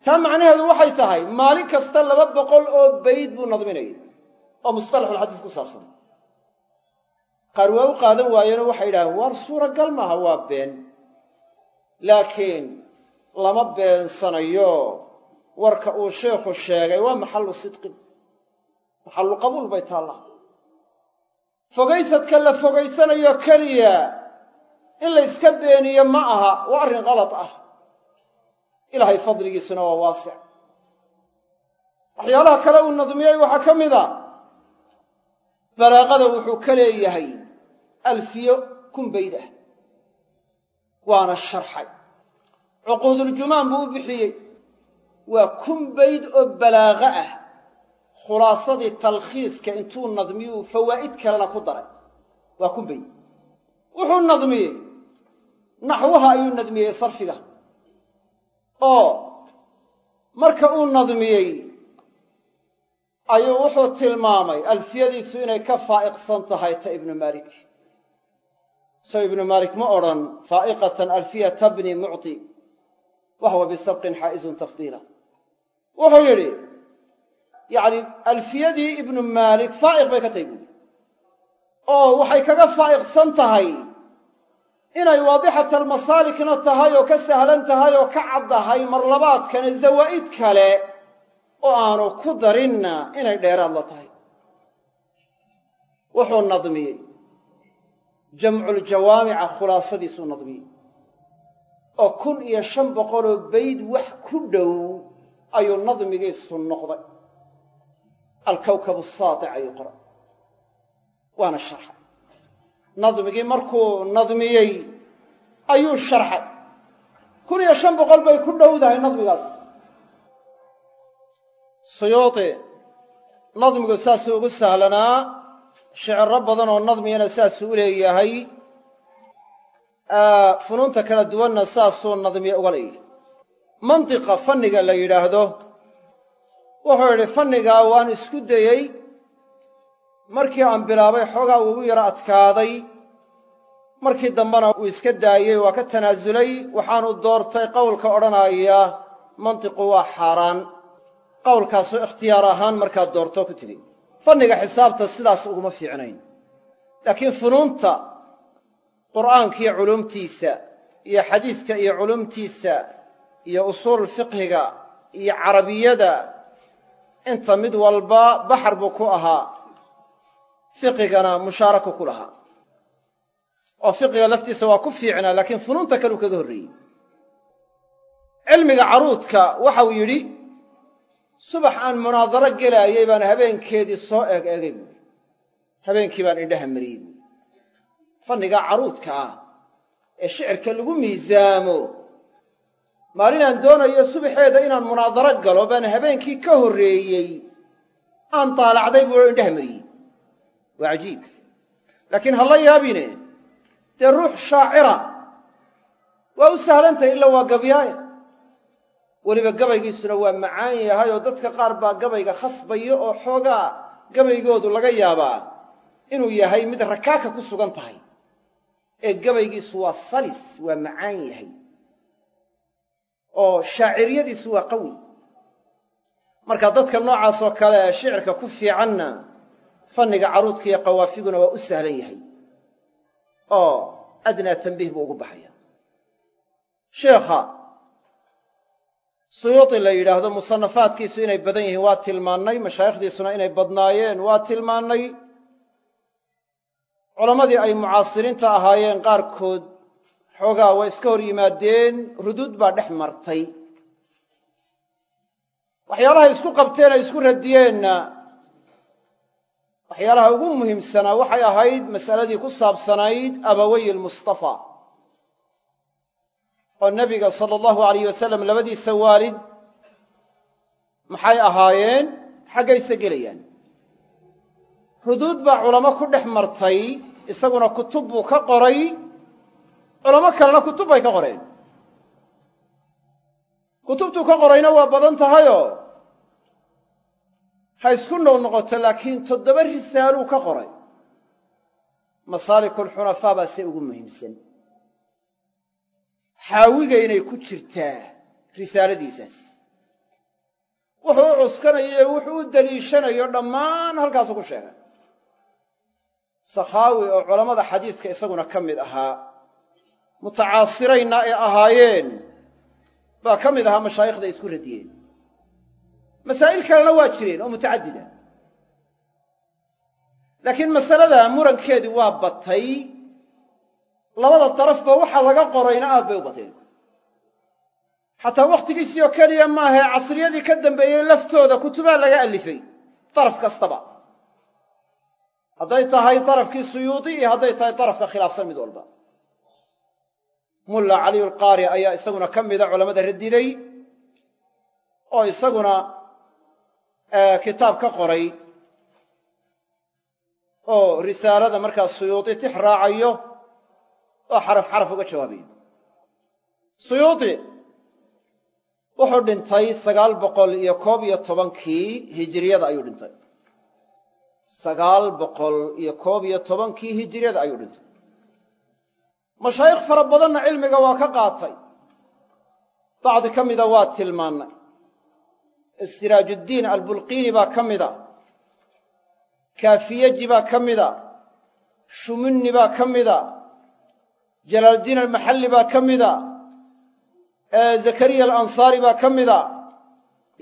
[SPEAKER 2] Taa macnaheedu waxay tahay maalin kasta laba boqol oo bayd buu nadminayay oo mustalaxulxadiis ku saabsan. Qaar waa u qaadan waayeenoo waxay yidhahdeen waar suuragal maaha waa been. Laakiin lama beensanayo warka uu sheekhu sheegay waa maxallu sidqin maxallu qabuul bay taallaa fogaysadka la fogaysanayo keliya in la yska beeniyo ma aha waa arrin kalad ah. Ilaahay fadligiisuna waa waasic. Waxyaalaha kale uu nadmiyey waxaa ka mid a balaaqada wuxuu ka leeyahay alfiyo kun bayd ah waana sharxay. Cuquuduljumaan buu u bixiyey waa kun bayd oo balaaqo ah. Khulaasadii talkhiiska intuu nadmiyuu fawaa'id kalena ku daray. Waa kun bayd. Wuxuu nadmiyey. Naxwaha ayuu nadmiyey sarfiga. Oo marka uu nadmiyey ayuu wuxuu tilmaamay alfiyadiisu inay ka faa'iqsan tahay ta ibnu maalik. Sow ibnu maalik ma odhan faa'iqatan alfiyata bni mucti wa huwa bisabqin xaa'izun tafdiila wuxuu yidhi yacni alfiyadii ibnu maalik faa'iq bay ka tahay buuri oo waxay kaga faa'iqsan tahay inay waadixat almasaalikna tahay oo ka sahlan tahay oo ka caddahay marlabaadkana zawaa'id kale oo aanu ku darinna inay dheeraad la tahay. Wuxuu nadmiyey. Jamculjawaamica khulaasadiisuu nadmiyey. Oo kun iyo shan boqoloo bayd wax ku dhow ayuu nadmigiisu noqday. Alkawkab asaatic ayuu qoray. Waana sharxay. Nadmigii markuu nadmiyey ayuu sharxay. Kun iyo shan boqol bay ku dhowdahay nadmigaas. Suyuuti nadmigu saasuu ugu sahlanaa. Shiciro badan oo nadmiyana saasuu u leeyahay. Funuunta kala duwanna saasuu nadmiye uga leeyahay mantiqa fanniga la yidhaahdo wuxuu yidhi fannigaa waan isku dayey markii aan bilaabay xoogaa uu igu yaro adkaaday. Markii dambena uu iska daayey waa ka tanaasulay. Waxaanu doortay qowlka odhanaya mantiqu waa xaaraan. Qowlkaasoo ikhtiyaar ahaan markaad doorto ku tegey fanniga xisaabta sidaas uguma fiicnayn. Laakiin funuunta qur'aanka iyo culumtiisa iyo xadiiska iyo culumtiisa iyo usuul fiqhiga iyo carabiyada inta mid walba baxar buu ku ahaa fiqigana mushaaraku ku lahaa oo fiqiga laftiisa waa ku fiicnaa laakiin funuunta kaleu kaga horreeyey. Cilmiga caruudka waxau yidhi subax aan munaadaro gelaayay baan habeenkeedii soo eeg eegay buui habeenkii baan indhaha mariyey buui fanniga caruudka ah ee shicirka lagu miisaamo maalinaan doonayo subaxeeda inaan munaadaro galo baan habeenkii ka horreeyey. Aan daalacday buu indhaha mariyey waa cajiib. Laakiin ha la yaabine dee ruux shaacira. Waa u sahlantahay ila waa gabyaaye. Weliba gabaygiisuna waa macaan yahay oo dadka qaar baa gabayga khasbaya oo xoogaa gabaygoodu laga yaabaa inuu yahay mid rakaaka ku sugan tahay. Ee gabaygiisu waa salis waa macaan yahay oo shaaciriyadiisu waa qawi. Marka dadka noocaas oo kale shicirka ku fiicanna fanniga caruudka iyo qawaafiguna waa u sahlan yahay oo adnaa tambiih buu ugu baxaya. Sheekha suyuudi la yidhaahdo musanafaadkiisu inay badan yihiin waa tilmaannay mashaayikhdiisuna inay badnaayeen waa tilmaannay. Culammadii ay mucaasiriinta ahaayeen qaarkood xoogaa waa iska hor yimaadeen ruduud baa dhex martay. Waxyaalahay isku qabteen ay isku radiyeenna waxyaalaha ugu muhiimsanaa waxay ahayd masaladii ku saabsanayd abawey almustafa oo nebiga sala allahu alayh wasalam labadiisa waalid maxay ahaayeen? Xaggayse gelayaan. Ruduud baa culamo ku dhex martay isaguna kutub buu ka qoray culamo kalena kutub bay ka qoreen. Kutubtuu ka qorayna waa badan tahayoo ha isku noqnoqoto laakiin toddoba risaaluu ka qoray. Masaalikulxunafaa baa se ugu muhiimsan. Xaawiga inay ku jirtaa risaaladiisaas. Wuxuu u cuskanayo ee wuxuu u deliishanayo dhammaan halkaasuu ku sheegay. Sakhaawi oo culammada xadiiska isaguna ka mid ahaa mutacaasirayna ay ahaayeen. Baa ka mid ahaa mashaayikhda isku radiyeen. Masaa'il kalena waa jireen oo mutacadida. Laakiin masalada murankeedii waa batay. Labada darafba waxaa laga qorayna aad bay u bateen. Xataa wakhtigiisii oo keliya maahae casriyadii ka dambeeyey laftooda kutubaa laga alifay daraf kastaba. Hadday tahay darafkii suyuudi iyo hadday tahay darafka khilaafsan mid walba mulla caliyulqaari ayaa isaguna ka mida culammada radiday oo isaguna kitaab ka qoray oo risaalada markaa suyuudi tix raacayo oo xaraf xaraf uga jawaabayo suyuudi wuxuu dhintay sagaal boqol iyo koob iyo tobankii hijiriyada ayuu dhintay. Sagaal boqol iyo koob iyo tobankii hijiriyada ayuu dhintay mashaayikh fara badanna cilmiga waa ka qaatay. Bacdi ka mida waa tilmaannay. Istiraajuddiin albulqiini baa ka mida. Kaafiyaji baa ka mida. Shumunni baa ka mida. Jalaaldiin almaxalli baa ka mida. Zakariya alansaari baa ka mida.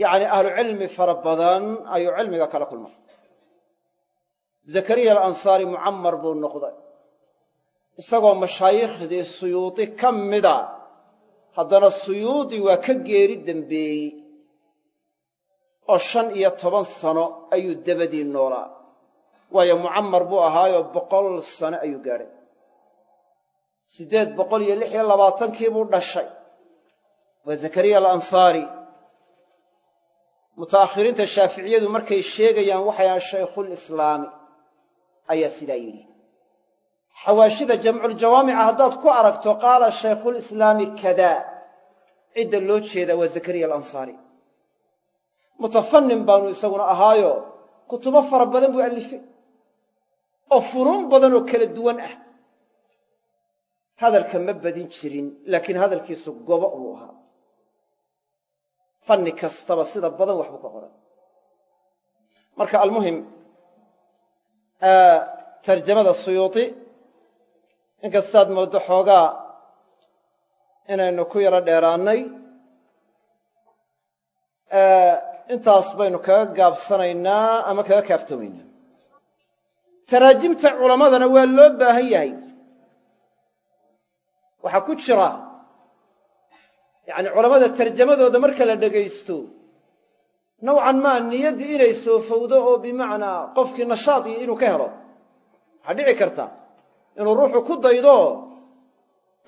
[SPEAKER 2] Yacni ahlu cilmi fara badan ayuu cilmiga kala kulmay. Zakariya alansaari mucammar buu noqday isagoo mashaayiikhdii suyuudi ka mida haddana suyuudi waa ka geeri dembeeyey oo shan iyo toban sano ayuu dabadii noolaa. Waayo mucammar buu ahaayoo boqol sano ayuu gaadhay. Siddeed boqol iyo lix iyo labaatankii buu dhashay. Waa zakariya alansaari. Muta'akhiriinta shaaficiyadu markay sheegayaan waxay ahaan shaykhulislaami ayaa sidaa yidhi xawaashida jamculjawaamica haddaad ku aragto qaala shaykhulislaami kadaa cidda loo jeedaa waa zakariya alansaari. Mutafannin baanu isaguna ahaayo. Kutubo fara badan buu allifay oo funuun badan oo kala duwan ah. Hadalka ma badin jirin laakiin hadalkiisu gobo buu ahaa. Fanni kastaba sida badan waxbuu ka qoray marka almuhim tarjamada suyuuti inkastaad mooddo xoogaa inaynu ku yaro dheeraannay intaas baynu kaga gaabsanaynaa ama kaga kaaftoomaynaa taraajimta culammadana waa loo baahan yahay. Waxaa ku jira yacni culammada tarjamadooda marka la dhegaysto nowcan maa niyaddii inay soofowdo oo bimacnaa qofkii nashaad iyo inuu ka helo. Waxaa dhici karta inuu ruuxu ku daydo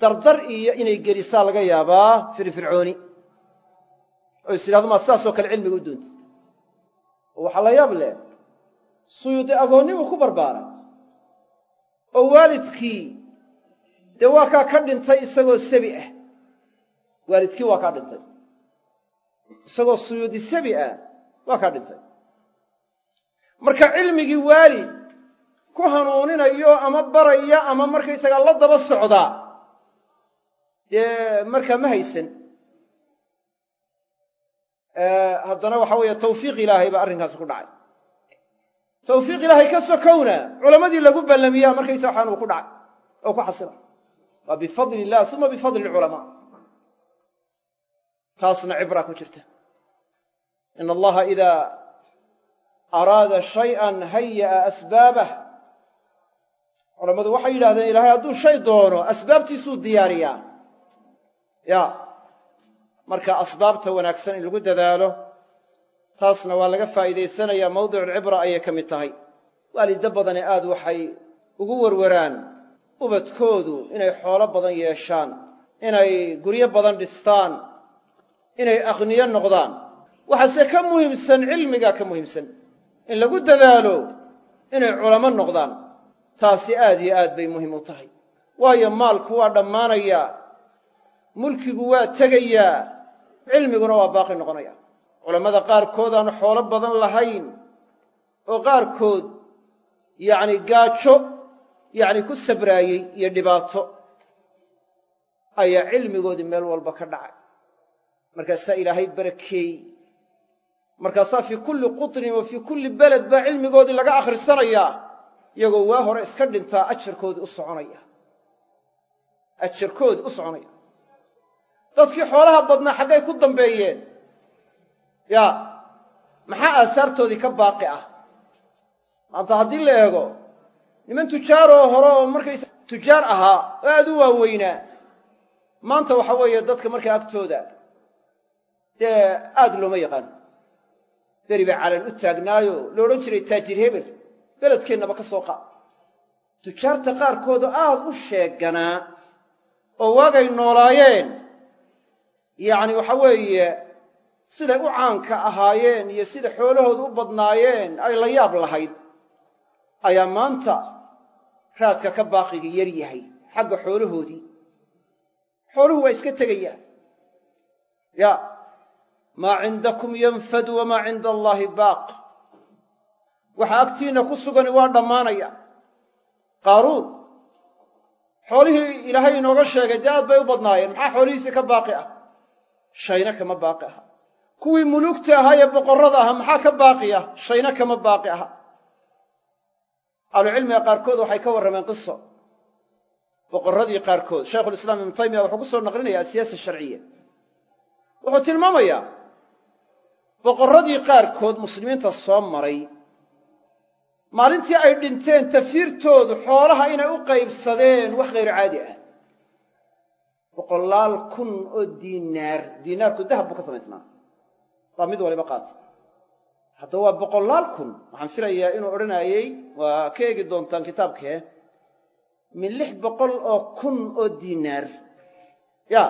[SPEAKER 2] dardar iyo inay gelisaa laga yaabaa firfircooni. Oo is yidhahdo maad saasoo kale cilmiga u doontid oo waxaa la yaab leh suyuudi agoonnimuu ku barbaaray. Oo waalidkii dee waa kaa ka dhintay isagoo sabi ah. Waalidkii waa kaa dhintay. Isagoo suyuudi sabi ah waa kaa dhintay. Marka cilmigii waalid ku hanuuninayo ama baraya ama markaysagaa la daba socdaa dee markaa ma haysan. Haddana waxa weeye tawfiiq ilaahay baa arrinkaasi ku dhacay. Tawfiiq ilaahay ka sokowna culammadii lagu ballamiyaa markaysa waxaan uu ku dhacay oo ku xasila. Waa bifadli illah uma bifadli lculamaa taasna cibraa ku jirta. In allaha idaa araada shay'an haya'a asbaabah culammadu waxay yidhahdeen ilaahay hadduu shay doono asbaabtiisuu diyaariyaa. Ya marka asbaabta wanaagsan in lagu dadaalo taasna waa laga faa'iidaysanayaa mawdiculcibra ayay ka mid tahay. Waaliddo badane aad waxay ugu werwaraan ubadkoodu inay xoolo badan yeeshaan inay guryo badan dhistaan inay akhniyo noqdaan. Waxaase ka muhiimsan cilmigaa ka muhiimsan in lagu dadaalo inay culamo noqdaan taasi aad iyo aad bay muhiim u tahay. Waayo maalku waa dhammaanayaa mulkigu waa tegayaa cilmiguna waa baaqi noqonaya. Culammada qaarkood aanu xoolo badan lahayn oo qaarkood yacni gaajo yacni ku sabraayey iyo dhibaato ayaa cilmigoodii meel walba ka dhacay. Markaasaa ilaahay barakeeyey markaasaa fii kulli qutrin wa fii kulli beled baa cilmigoodii laga akhrisanayaa iyagoo waa hore iska dhintaa ajarkoodii u soconaya. Ajarkoodii u soconaya. Dadkii xoolaha badnaa xaggay ku dambeeyeen. Ya maxaa aasaartoodii ka baaqi ah? Maanta haddii la eego niman tujaaroo hore oo markaysa tujaar ahaa oo aad u waaweynaa maanta waxa weeye dadka markaa agtooda dee aad looma yaqaano beri baa calan u taagnaayo la odhan jiray taajir hebel beledkeennaba ka soo qaad. Tujaarta qaarkoodoo aad u sheeganaa oo waagay noolaayeen yacni waxa weeye siday u caanka ahaayeen iyo sida xoolahoodu u badnaayeen ay la yaab lahayd ayaa maanta raadka ka baaqiga yar yahay xagga xoolahoodii. Xooluhu waa iska tegayaan ya maa cindakum yanfad wamaa cinda allaahi baaq waxa agtiinna ku sugani waa dhammaanaya. Qaaruun xoolihii ilaahay inooga sheegay dee aad bay u badnaayeen. Maxaa xoolihiisii ka baaqi ah? Shayna kama baaqi aha. Kuwii muluugta ahaa ee boqorrada ahaa maxaa ka baaqi ah? Shayna kama baaqi aha. Ahlucilmiga qaarkood waxay ka warrameen qiso. Boqorradii qaarkood shaykhulislaam ibnu taymiya wuxuu ku soo naqlinaya asiyaasa sharciya. Wuxuu tilmaamayaa boqorradii qaarkood muslimiinta soo maray maalintii ay dhinteen tafiirtoodu xoolaha inay u qaybsadeen wax khayr caadi ah. Boqolaal kun oo diinaar diinaarku dahab buu ka samaysnaa. Baa mid waliba qaatay haddaba waa boqolaal kun. Waxaan filayaa inuu odhanaayey. Waa ka eegi doontaan kitaabkee. Min lix boqol oo kun oo diinaar ya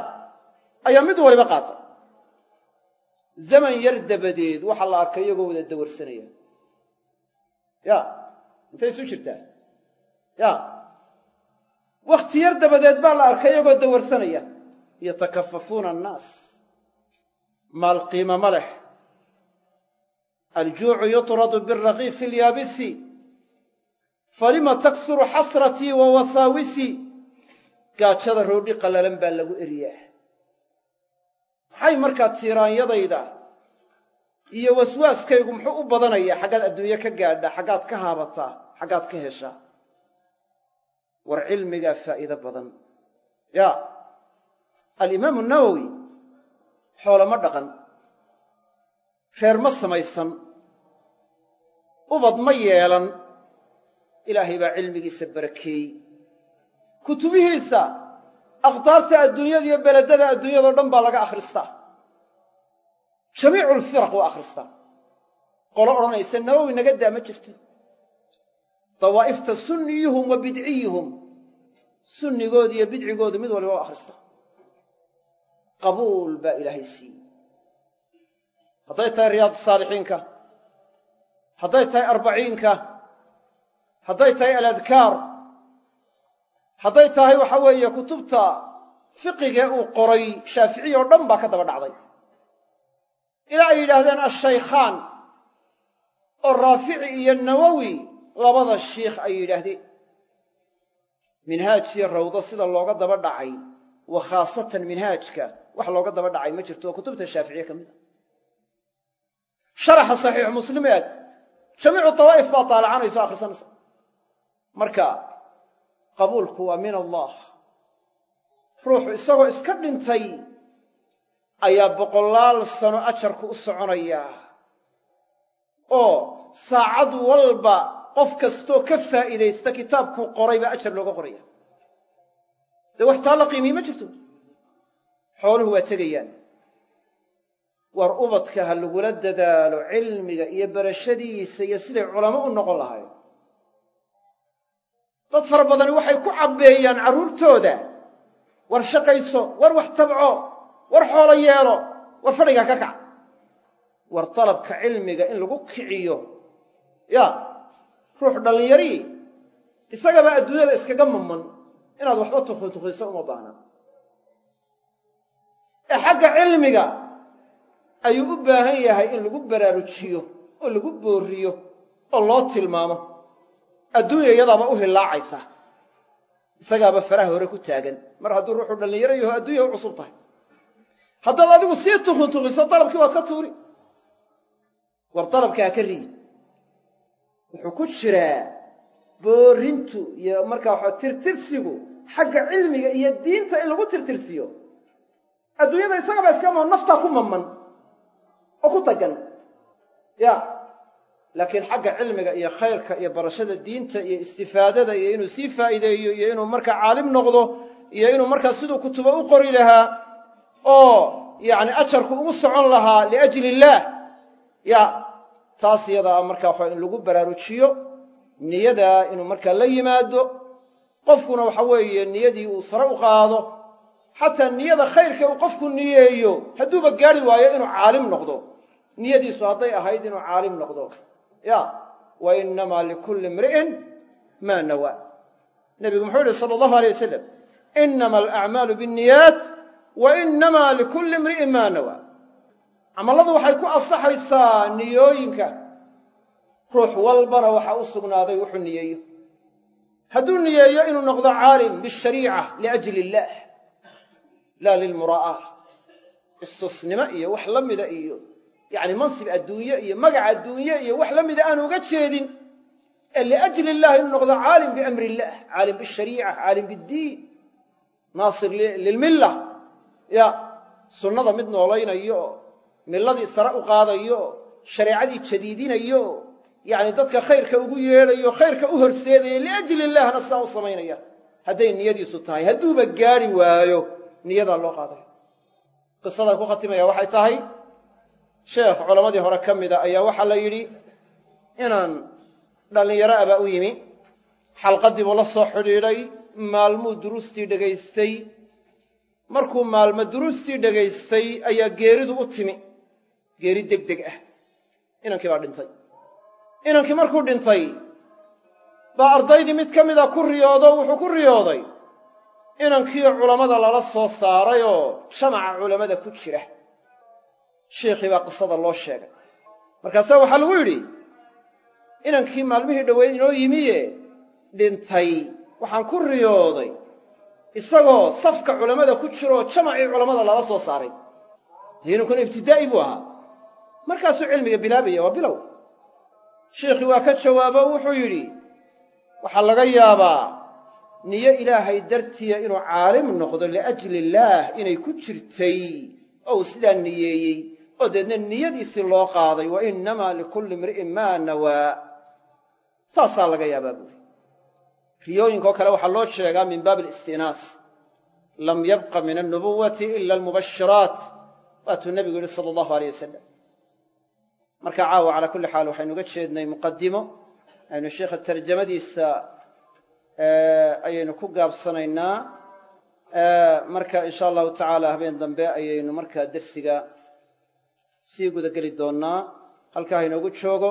[SPEAKER 2] ayaa mid waliba qaatay zaman yar dabadeed waxaa la arkay iyagoo wada dawarsanaya ya intay isu jirtaa ya wakhti yar dabadeed baa la arkay iyagoo dawarsanaya. Yatakafafuuna annaas. Maal qiima ma leh. Aljuucu yutradu biraqiifi alyaabisi. Falima taksuru xasratii wa wasaawisi? Gaajada roodhi qallalan baa lagu eriyaa. Maxay markaa tiiraanyadayda iyo waswaaskaygu muxuu u badanayaa xaggaad adduunye ka gaadhaa xaggaad ka haabataa xaggaad ka heshaa war cilmigaa faa'iido badan. Ya alimaamu nawowi xoolama dhaqan reer ma samaysan ubad ma yeelan ilaahay baa cilmigiisa barakeeyey kutubihiisa akhtaarta adduunyada iyo beledada adduunyadao dhan baa laga akhristaa jamiicu lfiraq waa akhristaa qolo odhanaysa nawowi naga daa ma jirto. Dawaa'ifta sunniyuhum wa bidciyuhum. Sunnigooda iyo bidcigoodu mid waliba waa akhristaa qabuul baa ilaahay siiyey. Hadday tahay riyaadu saalixiinka hadday tahay arbaciinka hadday tahay aladkaar hadday tahay waxa weeye kutubta fiqigee uu qoray shaaficiy oo dhan baa ka daba dhacday ilaa ay yidhaahdeen ashaykhaan oo raafici iyo nawowi labada shiikh ay yidhaahdeen. Minhaajkiyo rawdo sida looga daba dhacay wa khaasatan minhaajka wax looga daba dhacay ma jirto oo kutubta shaaficiye ka mid a sharaxa saxiixu muslim eeg jamiicu dawaa'if baa taalacanayso o akhrisanaysa. Marka qabuulku waa min allah. Ruuxu isagoo iska dhintay ayaa boqolaal sano ajarku u soconayaa oo saacad walba qof kastoo ka faa'iidaysta kitaabkuu qoray baa ajar looga qoraya. Dee wax taa la qiimiye ma jirto? Xooluhu waa tegayaan. War ubadka ha lagula dadaalo cilmiga iyo barashadiisa iyo siday culamo u noqon lahayn. Dad fara badani waxay ku cabbeeyaan carruurtooda war shaqayso war wax tabco war xoolo yeelo war fadhigaa ka kac. War dalabka cilmiga in lagu kiciyo. Ya ruux dhallinyarii isagaba adduunyada iskaga maman inaad waxba tukhitukhayso uma baahnaa ee xagga cilmiga ayuu u baahan yahay in lagu baraarujiyo oo lagu boorriyo oo loo tilmaamo. Adduunya iyadaaba u hillaacaysa isagaaba faraha hore ku taagan. Mar hadduu ruuxu dhallinyaro yaho adduunya u cusub tahay haddaad adigu sii tukhitukiso dalabkii waad ka tuuri. War dalabka ha ka ridi wuxuu ku jiraa boorrintu iyo markaa waxa tirtirsigu xagga cilmiga iyo diinta in lagu tirtirsiyo. Adduunyada isagaba iska naftaa ku maman oo ku tagan. Ya laakiin xagga cilmiga iyo khayrka iyo barashada diinta iyo istifaadada iyo inuu sii faa'iideeyo iyo inuu markaa caalim noqdo iyo inuu markaa siduu kutubo u qori lahaa oo yacni ajarku ugu socon lahaa liajli illaah ya taas iyadaa markaa waxa in lagu baraarujiyo niyadaa inuu markaa la yimaado. Qofkuna waxa weeye niyadii uu sare u qaado xataa niyada khayrka uu qofku niyeeyo hadduuba gaari waayo inuu caalim noqdo. Niyadiisu hadday ahayd inuu caalim noqdo. Ya wa innamaa likulli imri'in maa nawaa. Nebigu muxuu yihi sala allahu alay wasalam inama alacmaalu bianniyaat wa innamaa likulli imri'in maa nawaa camalladu waxay ku ansaxaysaa niyooyinka. Ruux walbana waxaa u sugnaaday wuxuu niyeeyo. Hadduu niyeeyo inuu noqdo caalim bishariica liajli illaah laa lilmuraa'ah istusnimo iyo wax la mida iyo yacni mansib adduunye iyo magac adduunye iyo wax la mida aanu uga jeedin. Ee liajli illah inuu noqdo caalim biamri illah caalim bishariica caalim biddiin naasir lilmilla ya sunnada mid noolaynayo oo milladii sare u qaadayo shareecadii jadiidinayo oo yacni dadka khayrka ugu yeedhayo khayrka u horseedaya liajli illahna sidaa u samaynaya. Hadday niyadiisu tahay hadduuba gaadhi waayo niyadaa loo qaadaya. Qisadan ku khatimaya waxay tahay sheekh culammadii hore ka mida ayaa waxaa la yidhi inaan dhallinyaro abaa u yimi xalqaddii buu la soo xidhiidhay maalmuu duruustii dhegaystay markuu maalmo duruustii dhegaystay ayaa geeridu u timi. Geeri deg deg ah. Inankii baa dhintay. Inankii markuu dhintay baa ardaydii mid ka mida ku riyoodo wuxuu ku riyooday. Inankiio culammada lala soo saarayoo jamaca culammada ku jira. Shiikhii baa qisada loo sheegay. Markaasaa waxaa lagu yidhi inankii maalmihii dhoweyd inoo yimiye dhintay. Waxaan ku riyooday isagoo safka culammada ku jiraoo jamacii culammada lala soo saaray. Dee inankuna ibtidaa'i buu ahaa. Markaasuu cilmiga bilaabaya waa bilow. Sheikhii waa ka jawaabo wuxuu yidhi waxaa laga yaabaa niyo ilaahay dartiya inuu caalim noqdo liajli illaah inay ku jirtay oo uu sidaa niyeeyey oo deedna niyadiisii loo qaaday wa innamaa likulli imri'in maa nawaa. Saasaa laga yaabaa buuri riyooyinkaoo kale waxaa loo sheegaa min baabi alistinaas lam yabqa min alnubuwati ila almubashiraat waatuu nebigu yidhi sala allahu aleyh wasalam marka caawa calaa kulli xaal waxaynu uga jeednay muqadimo aynu sheikha tarjamadiisa ayaynu ku gaabsanaynaa. Marka insha allahu tacaala habeen dambe ayaynu markaa dersiga sii gudageli doonnaa. Halkaa hainoogu joogo